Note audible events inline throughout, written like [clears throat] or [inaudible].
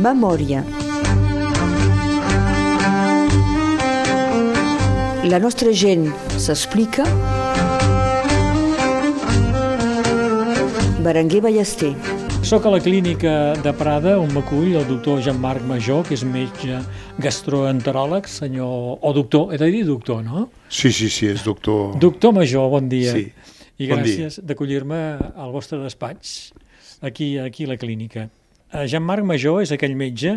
Memòria. La nostra gent s'explica. Berenguer Ballester. Soc a la clínica de Prada on m'acull el doctor Jean-Marc Major, que és metge gastroenteròleg, senyor... o doctor, he de dir doctor, no? Sí, sí, sí, és doctor. Doctor Major, bon dia. Sí. I Bon gràcies d'acollir-me al vostre despatx, aquí, aquí a la clínica. Eh, Jean-Marc Major és aquell metge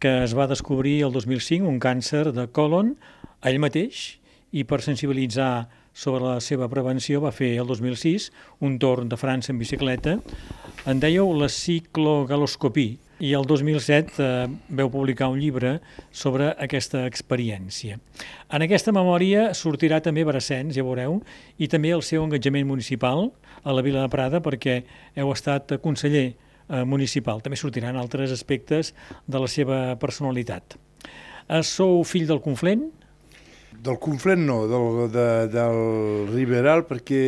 que es va descobrir el 2005 un càncer de colon a ell mateix i per sensibilitzar sobre la seva prevenció va fer el 2006 un torn de França en bicicleta. En dèieu la ciclogaloscopia i el 2007 eh, veu publicar un llibre sobre aquesta experiència. En aquesta memòria sortirà també Brassens, ja veureu, i també el seu engatjament municipal a la Vila de Prada perquè heu estat conseller eh, municipal. També sortiran altres aspectes de la seva personalitat. Eh, sou fill del Conflent? Del Conflent no, del, de, del Riberal, perquè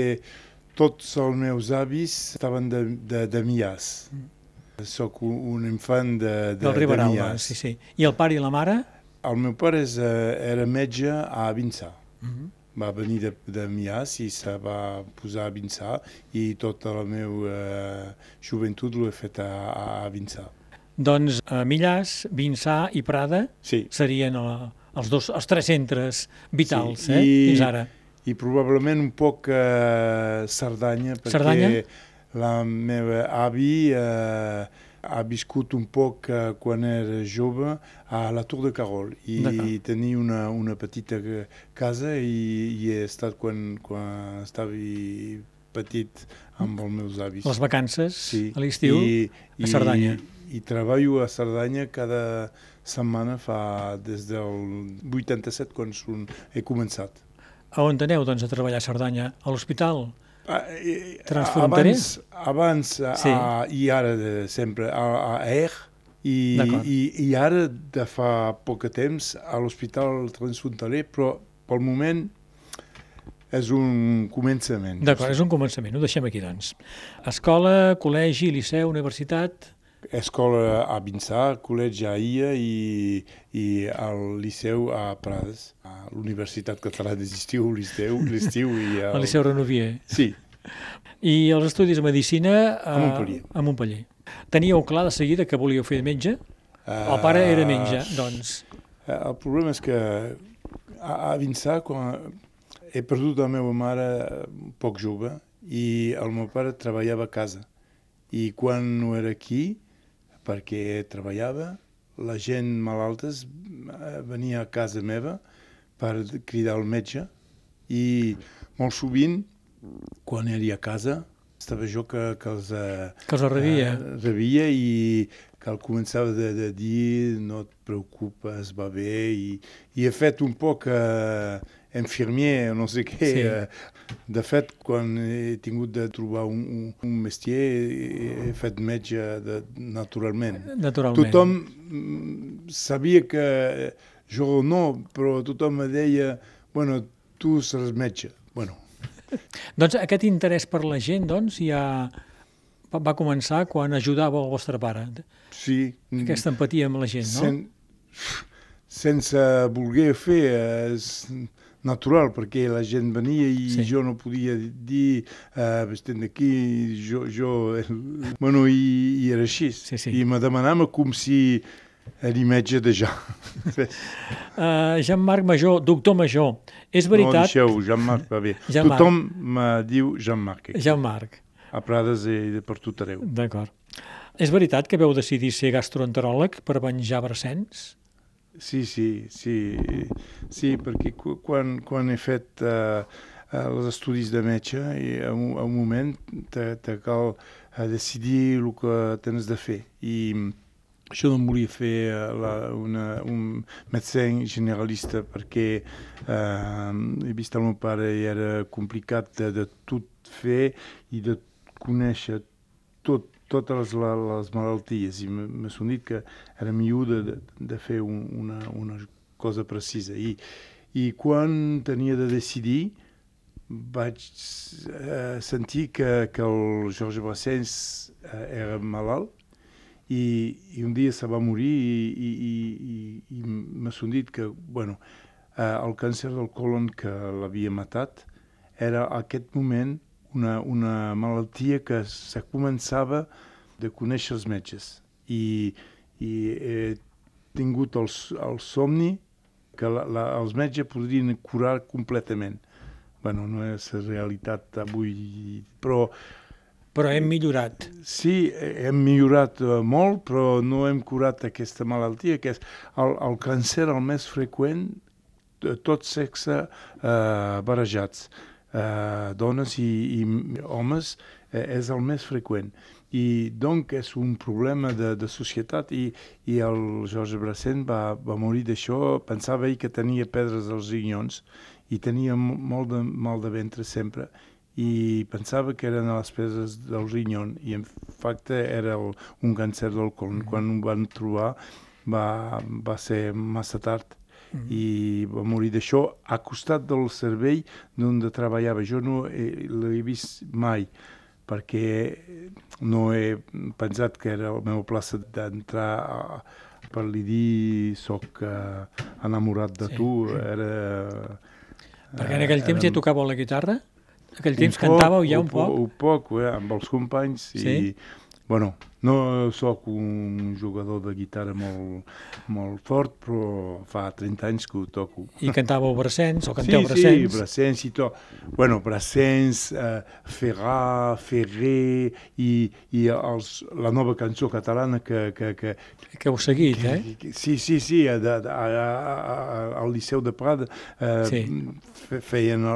tots els meus avis estaven de, de, de Mias. Soc un, un infant de, de, del Riberal, de Mias. sí, sí. I el pare i la mare? El meu pare és, eh, era metge a Vinçà. Mhm. Va venir de, de Mias i se va posar a Vinçà i tota la meva eh, joventut l'he fet a, a, a Vinçà. Doncs eh, Millàs, Vinçà i Prada Sí. serien eh, els, dos, els tres centres vitals, Sí, eh, i- fins ara. I probablement un poc eh, Cerdanya, perquè Cerdanya? la meva avi eh, ha viscut un poc eh, quan era jove a la Tour de Carol i tenia una, una petita eh, casa i, i he estat quan, quan estava petit amb els meus avis. Les vacances Sí. a l'estiu a Cerdanya. I, I treballo a Cerdanya cada setmana fa des del 87 quan he començat. A on aneu, doncs, a treballar a Cerdanya? A l'hospital? Ah, Transfronterer? Abans, abans a, Sí. a, i ara de, sempre a, a ER i, i, i ara de fa poc temps a l'Hospital Transfronterer, però pel moment és un començament. D'acord, és un començament, ho deixem aquí, doncs. Escola, col·legi, liceu, universitat... Escola a Vinçà, col·legi a IA i, i al Liceu a Prades, a l'Universitat Catalana d'Estiu, l'estiu, l'estiu i... [laughs] El... Al Liceu Renovier. Sí, I els estudis de Medicina... A Montpellier. A Montpellier. Teníeu clar de seguida que volíeu fer de metge? El pare era metge, doncs. Eh, El problema és que a, a Vinçà, quan he perdut la meva mare poc jove i el meu pare treballava a casa. I quan no era aquí, perquè treballava, la gent malaltes eh, venia a casa meva per cridar el metge i molt sovint, quan era a casa, estava jo que, que els... Eh, Que els rebia. Eh, rebia i que el començava de, de dir no et preocupes, va bé, i, i he fet un poc eh, infirmier o no sé què. Sí. Eh, de fet, quan he tingut de trobar un, un, un mestier, he, fet metge de, naturalment. Naturalment. Tothom mm, sabia que jo no, però tothom me deia, bueno, tu seràs metge. Bueno, [laughs] Doncs aquest interès per la gent, doncs, ja va- començar quan ajudava el vostre pare. sí. Aquesta empatia amb la gent, no? Sen, sense voler fer és natural, perquè la gent venia i Sí. jo no podia dir uh, estem d'aquí, jo, jo... Bueno, i, i era així. Sí, sí. I me demanava com si era metge de ja. Uh, [laughs] Jean-Marc Major, doctor Major, és No, veritat... deixeu, Jean-Marc va bé. Jean-Marc. Tothom me diu Jean-Marc. Jean-Marc, A Prades i per tot arreu. d'acord. És veritat que veu decidir ser gastroenteròleg per venjar Brassens? Sí, sí, sí, sí perquè quan, quan he fet uh, uh, els estudis de metge, i a un, a un moment te, te cal uh, decidir el que tens de fer. I mm, jo no em volia fer uh, la, una, un metge generalista perquè uh, he vist el meu pare i era complicat de, de tot fer i de conèixer tot, totes les, les malalties i m- m'he dit que era millor de, de, fer un, una, una cosa precisa. I, I quan tenia de decidir vaig eh, sentir que, que el George Brassens eh, era malalt i, i un dia se va morir i, i, i, i, i m'ha dit que, bueno, eh, el càncer del colon que l'havia matat era aquest moment una, una malaltia que se començava de conèixer els metges i, i he tingut el, el somni que la, la, els metges podrien curar completament. bueno, no és la realitat avui, però... Però hem millorat. Sí, hem millorat uh, molt, però no hem curat aquesta malaltia, que és el, el càncer el més freqüent de tot sexe uh, barrejats eh, dones i, i homes eh, és el més freqüent. I donc és un problema de, de societat i, i el George Brassens va, va morir d'això, pensava ell que tenia pedres als rinyons i tenia molt de mal de ventre sempre i pensava que eren les pedres del rinyon i en facte era el, un càncer del colon. Mm. Quan ho van trobar va, va ser massa tard i va morir d'això a costat del servei d'on treballava. Jo no l'he vist mai perquè no he pensat que era la meva plaça d'entrar per li dir soc uh, enamorat de sí. tu. Era, perquè en aquell temps ja tocava la guitarra? Aquell temps poc, cantàveu ja un poc? Un poc, eh, amb els companys sí? i Bueno, no sóc un jugador de guitarra molt, molt fort, però fa 30 anys que ho toco. I cantàveu Brassens, o canteu sí, Brassens? Sí, Brassens i tot. Bueno, Brassens, eh, Ferrà, Ferrer i, i els, la nova cançó catalana que... Que, que, que heu seguit, que, eh? Que, sí, sí, sí, a, a, a, a, al Liceu de Prada eh, sí. feien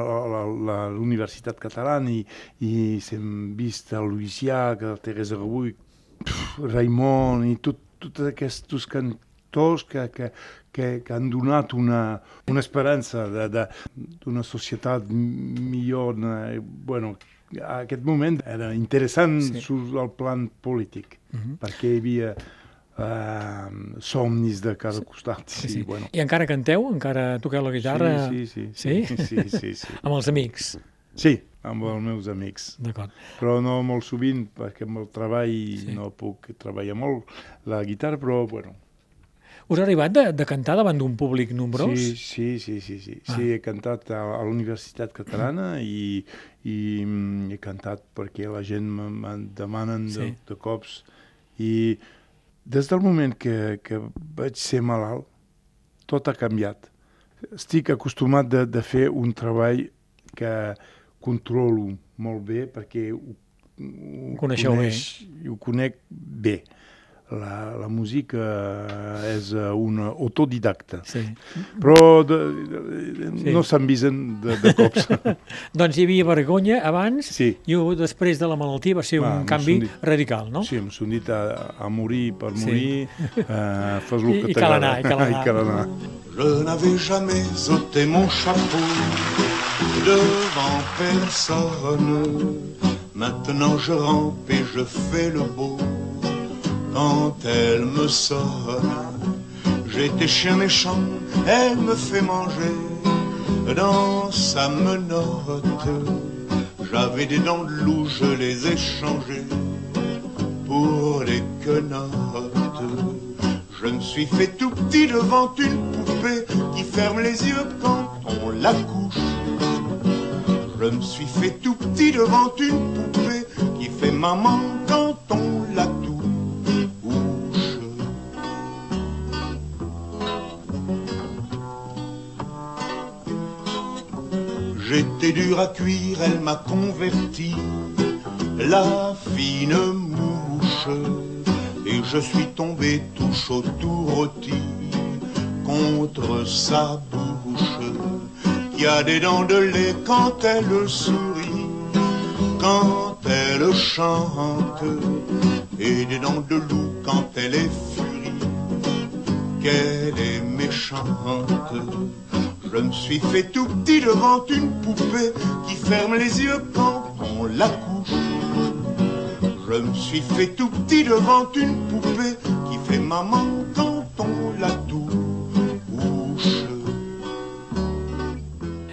l'Universitat Catalana i, i s'hem vist a Louisià, que Teresa Rebull, Raimon i tot, tots aquests cantors que, que, que, que han donat una, una esperança d'una societat millor. Bueno, a aquest moment era interessant sí. sul el plan polític, uh mhm. -huh. perquè hi havia uh, somnis de cada costat. Sí, sí. Bueno. I encara canteu? Encara toqueu la guitarra? Sí, sí, sí. Sí? Sí, sí, sí, sí. [laughs] Amb els amics? Sí, amb els meus amics. D'acord. Però no molt sovint, perquè amb el treball sí. no puc treballar molt la guitarra, però bueno. Us ha arribat de, de cantar davant d'un públic nombrós? Sí, sí, sí, sí. Sí, ah. sí he cantat a, a la Universitat Catalana i, i mm, he cantat perquè la gent me'n demanen de, sí. de cops. I des del moment que, que vaig ser malalt, tot ha canviat. Estic acostumat de, de fer un treball que controlo molt bé perquè ho, ho Coneixeu coneix, bé. Ho conec bé. La, la música és un autodidacta. Sí. Però de, de, de, sí. no s'envisen de, de cops. [laughs] doncs hi havia vergonya abans sí. i després de la malaltia va ser Va, un canvi dit, radical, no? Sí, em són dit a, a morir per morir, sí. [laughs] uh, fas el que t'agrada. [laughs] I cal anar, i cal anar. I cal anar. Je n'avais jamais ôté mon chapeau devant personne. Maintenant je rampe et je fais le beau quand elle me sonne. J'étais chien méchant, elle me fait manger dans sa menotte. J'avais des dents de loup, je les ai changées pour des quenottes. Je me suis fait tout petit devant une poupée qui ferme les yeux quand on la couche. Je me suis fait tout petit devant une poupée qui fait maman quand on la touche. J'étais dur à cuire, elle m'a converti, la fine mouche. Et je suis tombé tout chaud, tout rôti contre sa qui a des dents de lait quand elle sourit, quand elle chante, et des dents de loup quand elle est furie, qu'elle est méchante. Je me suis fait tout petit devant une poupée qui ferme les yeux quand on la couche. Je me suis fait tout petit devant une poupée qui fait maman quand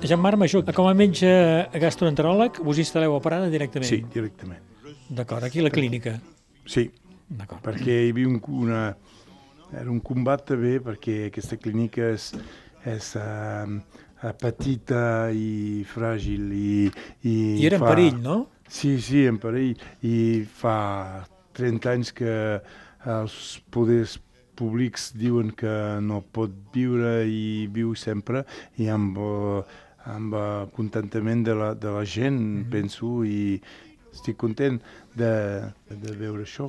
Jean-Marc Major, com a metge gastroenteròleg, vos instal·leu a Parada directament? Sí, directament. D'acord, aquí a la clínica. Sí, perquè hi havia un, una, era un combat també perquè aquesta clínica és, és uh, petita i fràgil i, i, I era en fa- perill, no? Sí, sí, en perill. I fa 30 anys que els poders públics diuen que no pot viure i viu sempre i amb, eh, amb eh, contentament de la, de la gent, mm -hmm. penso, i estic content de, de veure això.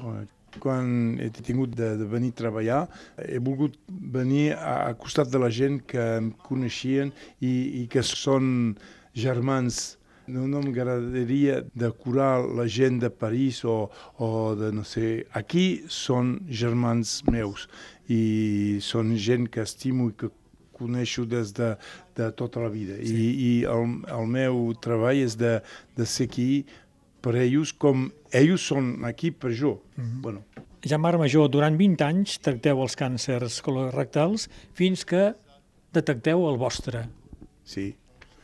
Quan he tingut de, de venir a treballar, he volgut venir a, a costat de la gent que em coneixien i, i que són germans no, no m'agradaria de curar la gent de París o, o de no sé... Aquí són germans meus i són gent que estimo i que coneixo des de, de tota la vida. Sí. I, i el, el meu treball és de, de ser aquí per ells com ells són aquí per jo. Mm -hmm. bueno, Jean-Marc Major, durant 20 anys tracteu els càncers colorectals fins que detecteu el vostre. sí.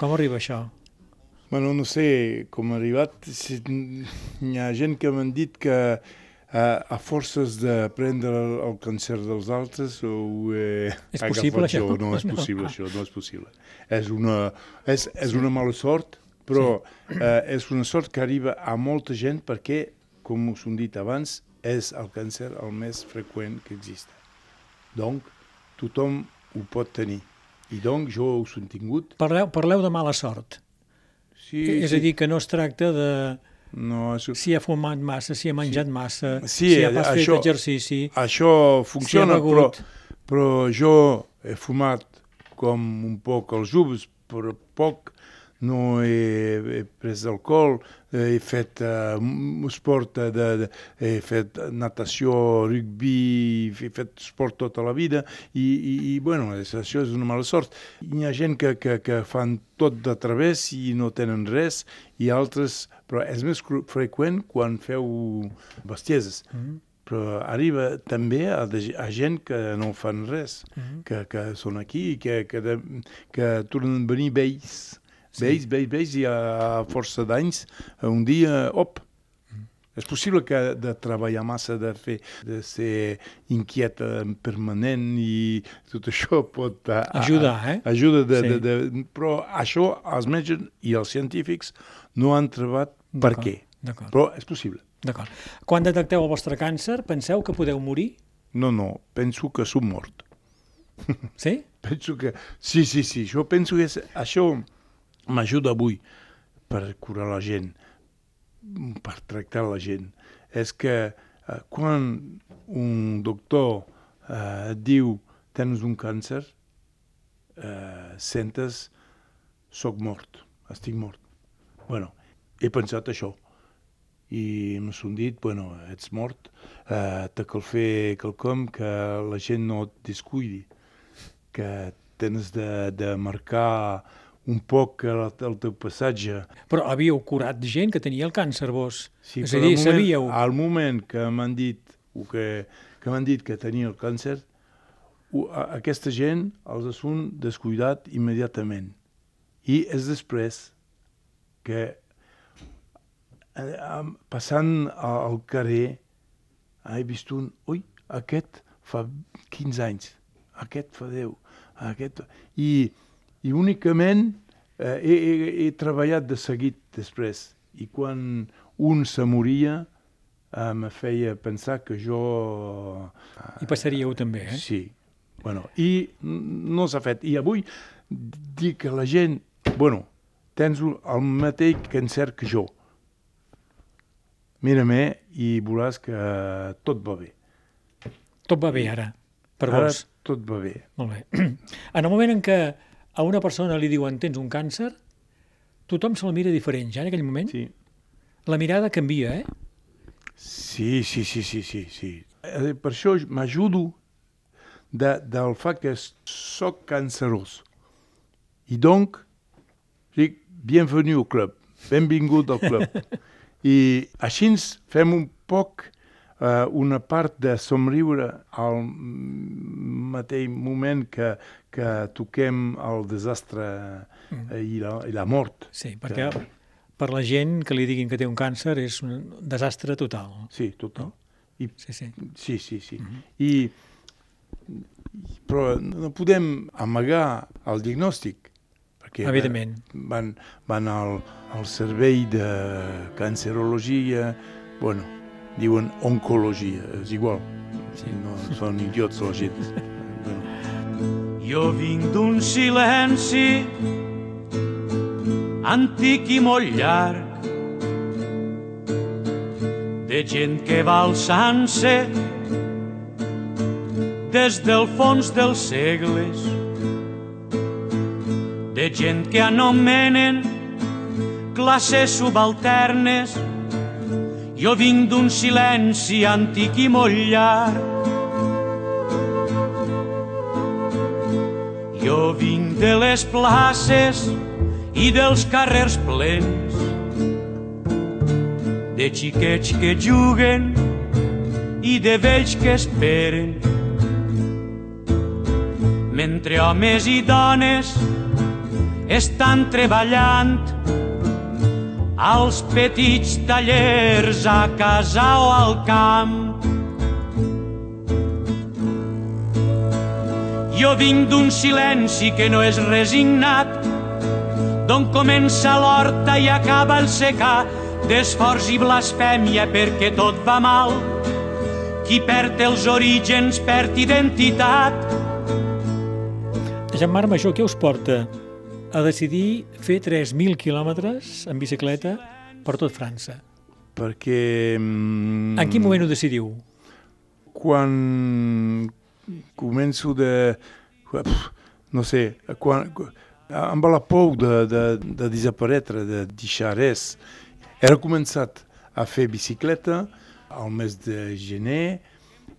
Com arriba això? Bueno, no sé com ha arribat. Si, hi ha gent que m'han dit que a, a forces de prendre el, càncer dels altres ho he És possible, això? jo. No és No. possible, això, no és possible. És una, és, és una mala sort, però eh, és una sort que arriba a molta gent perquè, com us hem dit abans, és el càncer el més freqüent que existe. Donc, tothom ho pot tenir. I donc, jo us he tingut. Parleu, parleu de mala sort. Sí, és a dir, que no es tracta de no, és, si ha fumat massa, si ha menjat massa, Sí, si ha pas això- fet exercici, Això funciona, però, begut. però jo he fumat com un poc els joves, però poc, no he, he pres alcohol, he fet uh, esport, de, de, he fet natació, rugby, he fet esport tota la vida i, i, i bueno, això és una mala sort. Hi ha gent que, que, que fan tot de través i no tenen res i altres, però és més freqüent quan feu bestieses. Mm -hmm però arriba també a, de, a gent que no fan res, mm -hmm. que, que són aquí i que, que, de, que tornen a venir vells, sí. vells, vells, vells, i a, força d'anys, un dia, op, mm. és possible que de treballar massa, de, fer, de ser inquieta permanent i tot això pot... A, a- Ajudar, eh? Ajuda, de, Sí. de, de, però això els metges i els científics no han trobat per què, però és possible. d'acord. Quan detecteu el vostre càncer, penseu que podeu morir? No, no, penso que som mort. Sí? [laughs] Penso que... Sí, sí, sí, jo penso que és... això m'ajuda avui per curar la gent, per tractar la gent. És que eh, quan un doctor eh, et diu tens un càncer, eh, sentes soc mort, estic mort. Bueno, he pensat això i m'han dit, bueno, ets mort, eh, te cal fer quelcom que la gent no et descuidi, que tens de, de marcar un poc el, el teu passatge. Però havíeu curat gent que tenia el càncer, vos. Sí, és a dir, moment, sabíeu... Al moment que m'han dit o que, que m'han dit que tenia el càncer, aquesta gent els ha descuidat immediatament. I és després que passant a- al carrer he vist un, ui, aquest fa 15 anys, aquest fa 10, aquest... I, i únicament eh, he, he, he treballat de seguit després. I quan un se moria, eh, me feia pensar que jo... I passaríeu també, eh? Sí. Bueno, I no s'ha fet. I avui dic que la gent... Bueno, tens el mateix càncer que jo. Mira-me i veuràs que tot va bé. Tot va bé ara, per Ara vos. tot va bé. Molt bé. [clears throat] En el moment en què a una persona li diuen tens un càncer, tothom se'l mira diferent, ja en aquell moment. Sí. La mirada canvia, eh? Sí, sí, sí, sí, sí, sí. Eh, Per això m'ajudo de, del fet que sóc cancerós. I donc, dic, bienvenu al club, benvingut al club. [laughs] I així ens fem un poc eh, una part de somriure al mateix moment que, que toquem el desastre eh, i, la, i la mort. Sí, perquè per la gent que li diguin que té un càncer és un desastre total. Sí, total. I, Sí, sí. sí, sí, sí. I, però no podem amagar el diagnòstic, perquè Evidentment. van, van al, al servei de cancerologia, bueno, diuen oncologia, és igual, sí. no són idiots la gent. bueno. Jo vinc d'un silenci antic i molt llarg de gent que va alçant-se des del fons dels segles gent que anomenen classes subalternes jo vinc d'un silenci antic i molt llarg Jo vinc de les places i dels carrers plens, de xiquets que juguen i de vells que esperen. Mentre homes i dones estan treballant als petits tallers a casa o al camp. Jo vinc d'un silenci que no és resignat, d'on comença l'horta i acaba el secà, d'esforç i blasfèmia perquè tot va mal. Qui perd els orígens perd identitat. Jean-Marc Major, què us porta a decidir fer 3.000 quilòmetres en bicicleta per tot França? Perquè... mm, En quin moment ho decidiu? quan començo de... no sé, quan, amb la por de, de, de desaparèixer, de deixar res. Era començat a fer bicicleta al mes de gener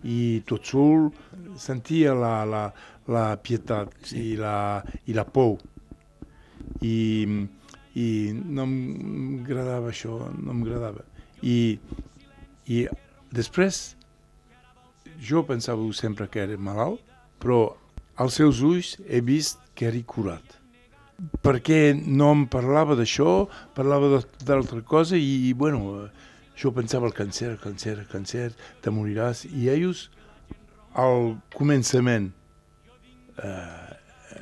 i tot sol sentia la, la, la pietat sí. i, la, i la por. I, i no m'agradava això, no m'agradava. I, I després jo pensava sempre que era malalt, però als seus ulls he vist que era curat. Perquè no em parlava d'això, parlava d'altra cosa i, i, bueno, jo pensava el càncer, càncer, càncer, te moriràs. I ells, al començament, eh,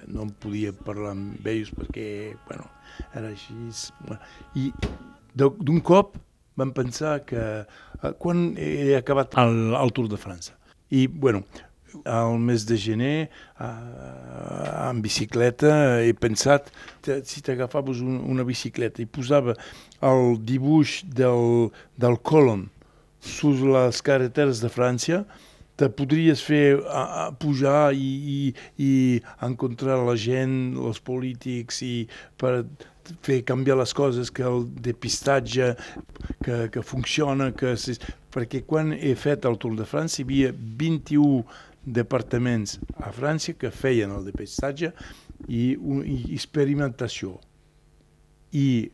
no em podia parlar amb ells perquè, bueno, era així. I d'un cop vam pensar que eh, quan he acabat el, el Tour de França i, bueno, al mes de gener, eh, en bicicleta, he pensat, si t'agafaves un, una bicicleta i posava el dibuix del, del colon sus les carreteres de França, te podries fer a, a pujar i, i, i encontrar la gent, els polítics, i per fer canviar les coses, que el depistatge que, que funciona, que perquè quan he fet el Tour de França hi havia 21 departaments a França que feien el depistatge i, i experimentació. I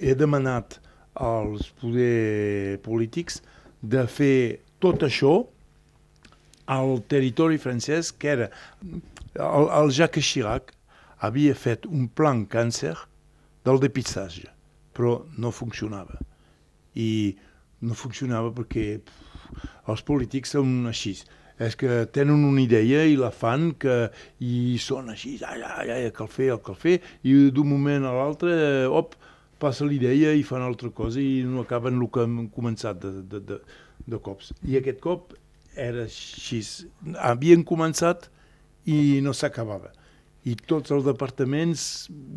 he demanat als poders polítics de fer tot això al territori francès, que era... El, el Jacques Chirac havia fet un plan càncer del depistatge, però no funcionava. I no funcionava perquè pff, els polítics són així. És que tenen una idea i la fan que, i són així, ai, ai, ai, cal fer, cal fer, i d'un moment a l'altre, op, passa l'idea i fan altra cosa i no acaben el que han començat de, de, de, de cops. I aquest cop era així. Havien començat i no s'acabava. I tots els departaments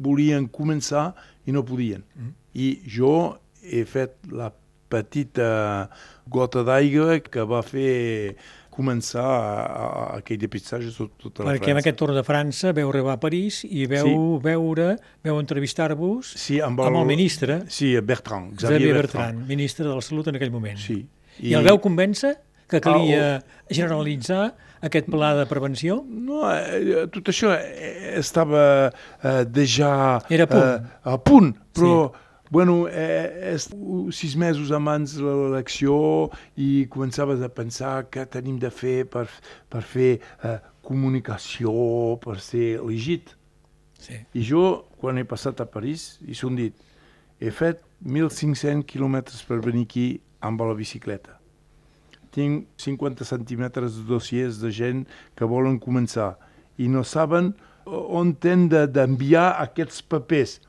volien començar i no podien. Mm. I jo he fet la petita gota d'aigua que va fer començar a, a, aquell depistatge tot, tota la Perquè en França. aquest Tour de França veu arribar a París i veu Sí. veure, veu entrevistar-vos Sí, amb el, amb el ministre, Sí, Bertrand, Xavier Xavier Bertran, Bertrand. ministre de la Salut en aquell moment. Sí. I, el veu convèncer que calia Ah, generalitzar aquest pla de prevenció? No, eh, tot això eh, estava eh, déjà Era a punt. Eh, a punt, però bueno, eh, és sis mesos abans de l'elecció i començaves a pensar què tenim de fer per, per fer eh, comunicació, per ser elegit. Sí. I jo, quan he passat a París, i s'ho dit, he fet 1.500 quilòmetres per venir aquí amb la bicicleta. Tinc 50 centímetres de dossiers de gent que volen començar i no saben on han d'enviar aquests papers.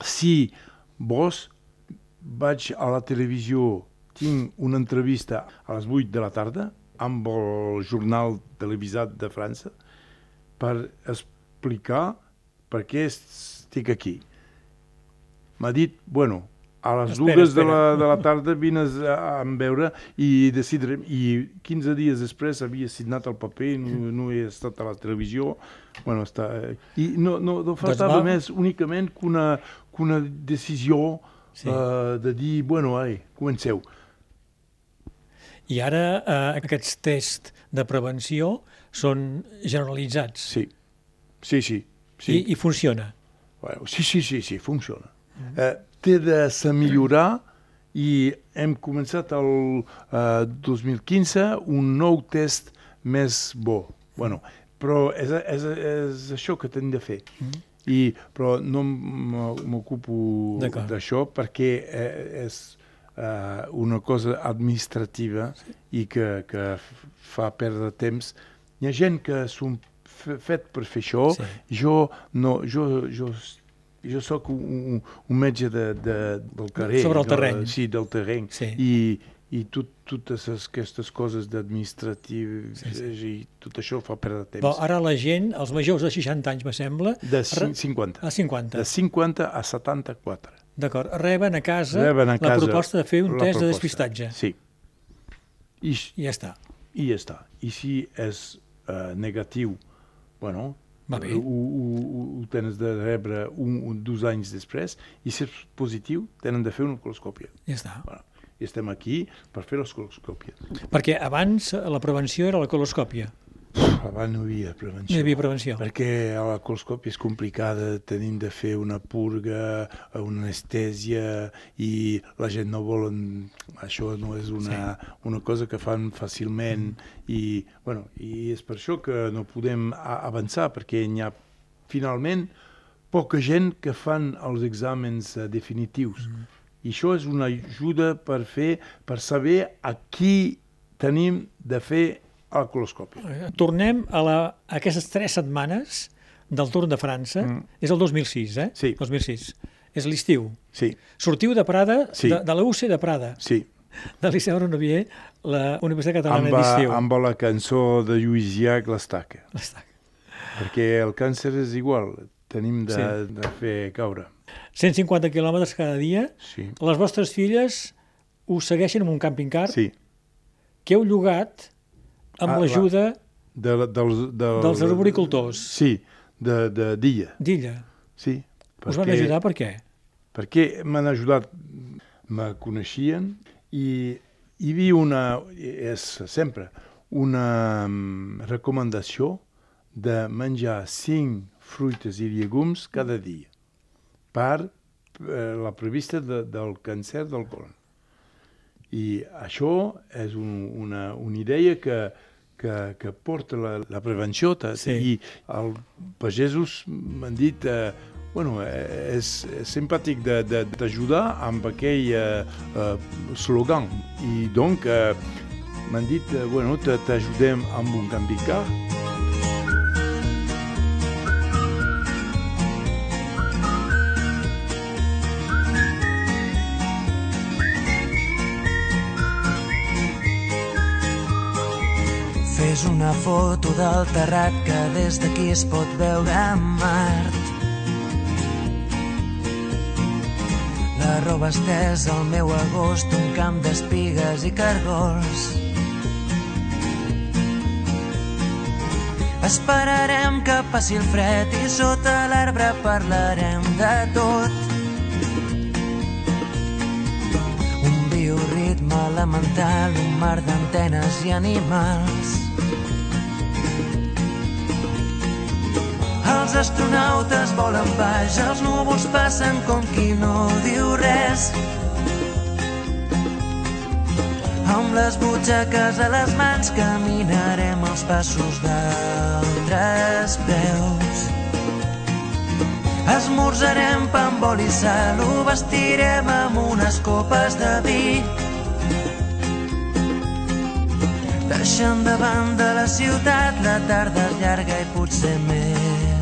Si vos vaig a la televisió, tinc una entrevista a les 8 de la tarda amb el jornal televisat de França per explicar per què estic aquí. M'ha dit, bueno, a les Espera, dues de la, espera. de la tarda vines a, a veure i decidirem. I 15 dies després havia signat el paper, no, no he estat a la televisió. Bueno, està... I no, no, no faltava va- més únicament que una, que una decisió Sí. uh, de dir, bueno, ai, comenceu. I ara eh, aquests tests de prevenció són generalitzats Sí, sí, sí. i, sí. i funciona. Bueno, sí, sí, sí, sí, funciona. Eh, té de se millorar i hem començat el eh, 2015 un nou test més bo. Bueno, però és, és, és això que hem de fer. I, però no m'ocupo d'això perquè eh, és eh, una cosa administrativa i que, que fa perdre temps. Hi ha gent que f- fet per fer això, Sí. jo no, jo, jo, jo sóc un, un, un metge de, de, del carrer. Sobre el terreny. Sí, del terreny. Sí. I, i tot, totes es- aquestes coses d'administratiu Sí, sí. i tot això fa perdre temps. Però ara la gent, els majors de 60 anys, me sembla, de re- cin- 50. a 50, De 50 a 74. d'acord, reben a casa Reben a la casa proposta de fer un test de proposta. despistatge. Sí. I, I ja està. I ja està. I si és uh, negatiu, bueno, Va bé. Ho, ho, ho, tens de rebre un, un, dos anys després, i si és positiu, tenen de fer una coloscòpia. Ja està. Bueno, i estem aquí per fer les coloscòpies. Perquè abans eh, la prevenció era la coloscòpia. Abans no hi havia prevenció. No hi havia prevenció. Perquè a la coloscòpia és complicada, tenim de fer una purga, una anestèsia, i la gent no volen... Això no és una, una cosa que fan fàcilment, i, bueno, i és per això que no podem avançar, perquè hi ha finalment poca gent que fan els exàmens eh, definitius. I això és una ajuda per fer, per saber a qui tenim de fer a la coloscòpia. Eh, Tornem a, la, a aquestes tres setmanes del Tour de França. Mm. És el 2006, eh? Sí. 2006. És l'estiu. Sí, Sortiu de Prada, Sí. de, de la UC de Prada, sí. de Liceu Renovier, la Universitat Catalana d'Estiu. amb la cançó de Lluís Llach, l'estaca. Està. Perquè el càncer és igual, tenim de, Sí. de fer caure. 150 quilòmetres cada dia. Sí, Les vostres filles us segueixen amb un camping car sí. que heu llogat amb Ah, la- l'ajuda De, la- dels, del, dels arboricultors Sí, de, de dia, d'Illa. sí. Us van ajudar per què? Perquè m'han ajudat, me coneixien i hi havia una, és sempre, una mm, recomanació de menjar cinc fruites i llegums cada dia per eh, la prevista de, del càncer del colon. I això és un, una, una idea que, que, que porta la, la prevenció Sí. i els pagesos m'han dit eh, bueno, eh, és, és simpàtic d'ajudar amb aquell eh, eh, slogan. I donc eh, m'han dit eh, bueno, t'ajudem amb un camping car Fes una foto del terrat que des d'aquí es pot veure a Mart. La roba estesa al meu agost, un camp d'espigues i cargols. Esperarem que passi el fred i sota l'arbre parlarem de tot. Un bioritme elemental, un mar d'antenes i animals. Els astronautes volen baix, els núvols passen com qui no diu res. Amb les butxaques a les mans caminarem els passos d'altres peus. Esmorzarem pa amb oli i sal, ho vestirem amb unes copes de vi. endavant de la ciutat, la tarda és llarga i potser més,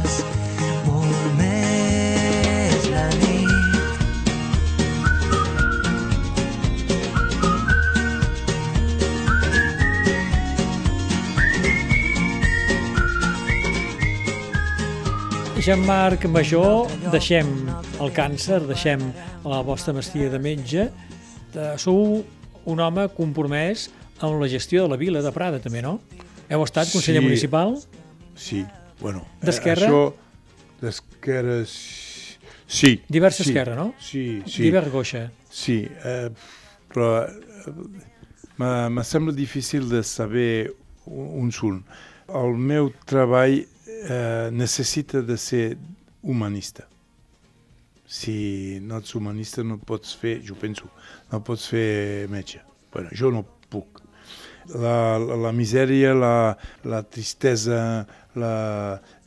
Jean-Marc Major, deixem el càncer, deixem la vostra mestia de metge. Eh, Sou un home compromès amb la gestió de la vila de Prada, també, no? Heu estat conseller Sí. municipal? Sí, bueno. eh, D'Esquerra? Això, d'Esquerra, sí. Diversa sí, esquerra, no? Sí, sí. Divers Goixa. Sí, eh, però eh, me, sembla difícil de saber un un. El meu treball necessita de ser humanista. Si no ets humanista no pots fer, jo penso, no pots fer metge. Bueno, jo no puc. La, la, la misèria, la, la tristesa, la,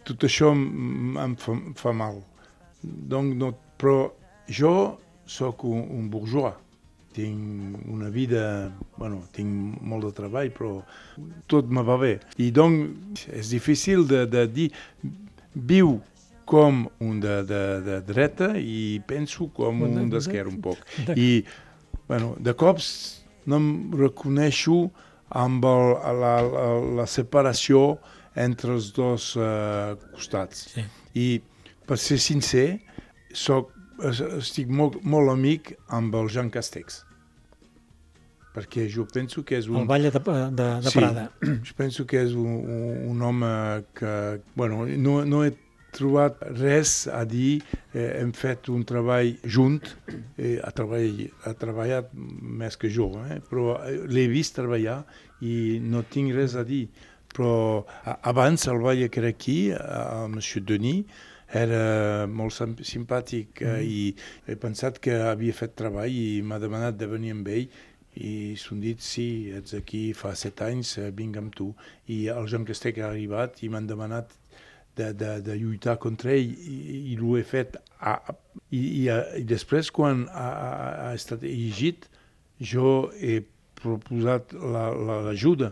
tot això m- em fa, em fa mal. Donc, no, però jo sóc un, un bourgeois. Tinc una vida, bueno, tinc molt de treball, però tot me va bé. I donc és difícil de, de dir, viu com un de, de, de dreta i penso com Un de- un d'esquerra un poc. [laughs] I, bueno, de cops no em reconeixo amb el, la, la, la separació entre els dos uh, costats. Sí. I, per ser sincer, es- estic molt, molt amic amb el Jean Castex. Perquè jo penso que és un... El Vall de, de, de Sí. Prada. [clears throat] Jo penso que és un, un, un home que... Bueno, no, no he trobat res a dir, eh, hem fet un treball junt, eh, ha, treball, ha treballat més que jo, eh, però eh, l'he vist treballar i no tinc res a dir. Però abans el vaig que era aquí, a, a M. Denis, era molt sim- simpàtic eh, i he pensat que havia fet treball i m'ha demanat de venir amb ell i s'han dit, sí, ets aquí fa set anys, eh, vinc amb tu. I el Jean Castec ha arribat i m'han demanat de, de, de lluitar contra ell i, i l'ho he fet. A, i, i, a, I després, quan ha, ha, estat elegit, jo he proposat l'ajuda. La, l'ajuda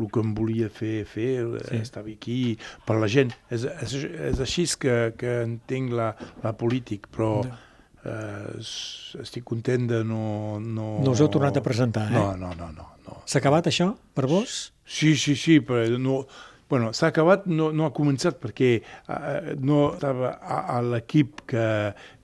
el que em volia fer, fer Sí. estava aquí per la gent. És, és, és així que, que entenc la, la política, però eh, estic content de no... No, No us heu tornat a presentar, eh? No, no, no. no, no. S'ha acabat això per vos? Sí, sí, sí, però no... Bueno, s'ha acabat, no, no ha començat perquè uh, no estava a, a l'equip que,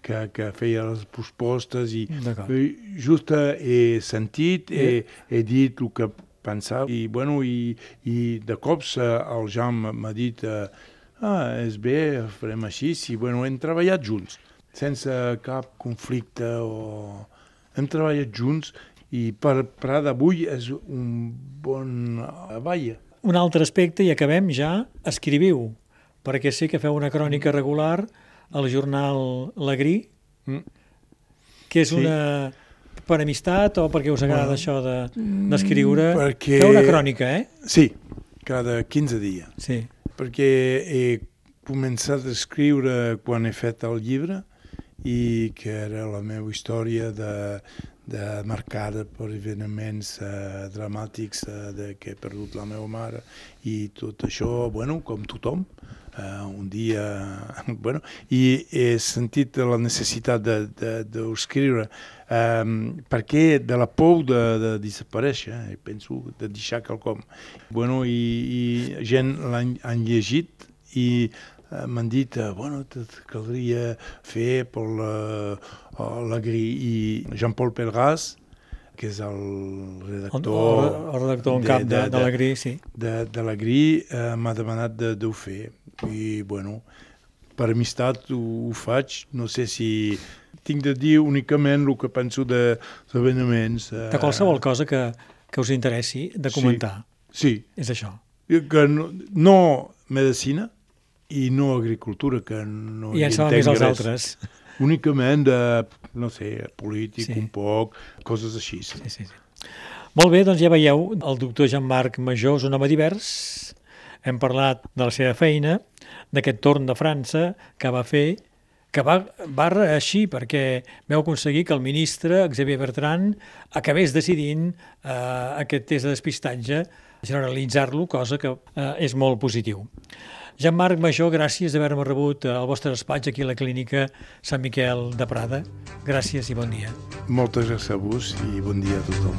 que, que feia les propostes i eh, just he sentit, he, he dit el que pensava i, bueno, i, i de cops eh, el Jean m'ha- dit eh, ah, és bé, farem així, i bueno, hem treballat junts, sense cap conflicte o... Hem treballat junts i per Prada avui és un bon avall. Un altre aspecte, i acabem ja, escriviu, perquè sé que feu una crònica regular al jornal L'Agrí, Mm. que és Sí. una per amistat o perquè us agrada Bueno, això de- d'escriure. perquè- Feu una crònica, eh? Sí, cada 15 dies. Sí. Perquè he començat a escriure quan he fet el llibre i que era la meva història de, de marcada per esdeveniments eh, dramàtics eh, de que he perdut la meva mare i tot això, bueno, com tothom, eh, un dia... [laughs] Bueno, I he sentit la necessitat de- de- d'escriure eh, perquè de la por de, de desaparèixer, eh, penso, de deixar quelcom. Bueno, i, i gent l'han han llegit i m'han dit, eh, bueno, caldria fer per la, la i Jean-Paul Pelgras, que és el redactor, el, el redactor en cap de, de, de l'Agrí, sí. de, de l'Agri, eh, m'ha demanat de, de ho fer. I, bueno, per amistat ho, ho faig. No sé si tinc de dir únicament el que penso de esdeveniments. Eh, De qualsevol cosa que, que us interessi de Sí. comentar. Sí, És això. que no, no medicina i no agricultura, que no I hi entenc més els res. altres. Únicament de, no sé, polític Sí. sí. un poc, coses així. Sí. Sí, sí, sí. Molt bé, doncs ja veieu, el doctor Jean-Marc Major és un home divers. Hem parlat de la seva feina, d'aquest torn de França que va fer, que va, va reeixir perquè veu aconseguir que el ministre Xavier Bertran acabés decidint eh, aquest test de despistatge generalitzar-lo, cosa que eh, és molt positiu. Jean-Marc Major, gràcies d'haver-me rebut al vostre despatx aquí a la clínica Sant Miquel de Prada. Gràcies i bon dia. Moltes gràcies a vos i bon dia a tothom.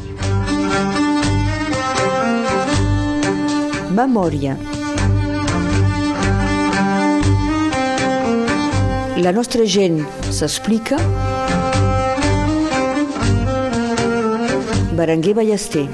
Memòria. La nostra gent s'explica. Berenguer Ballester.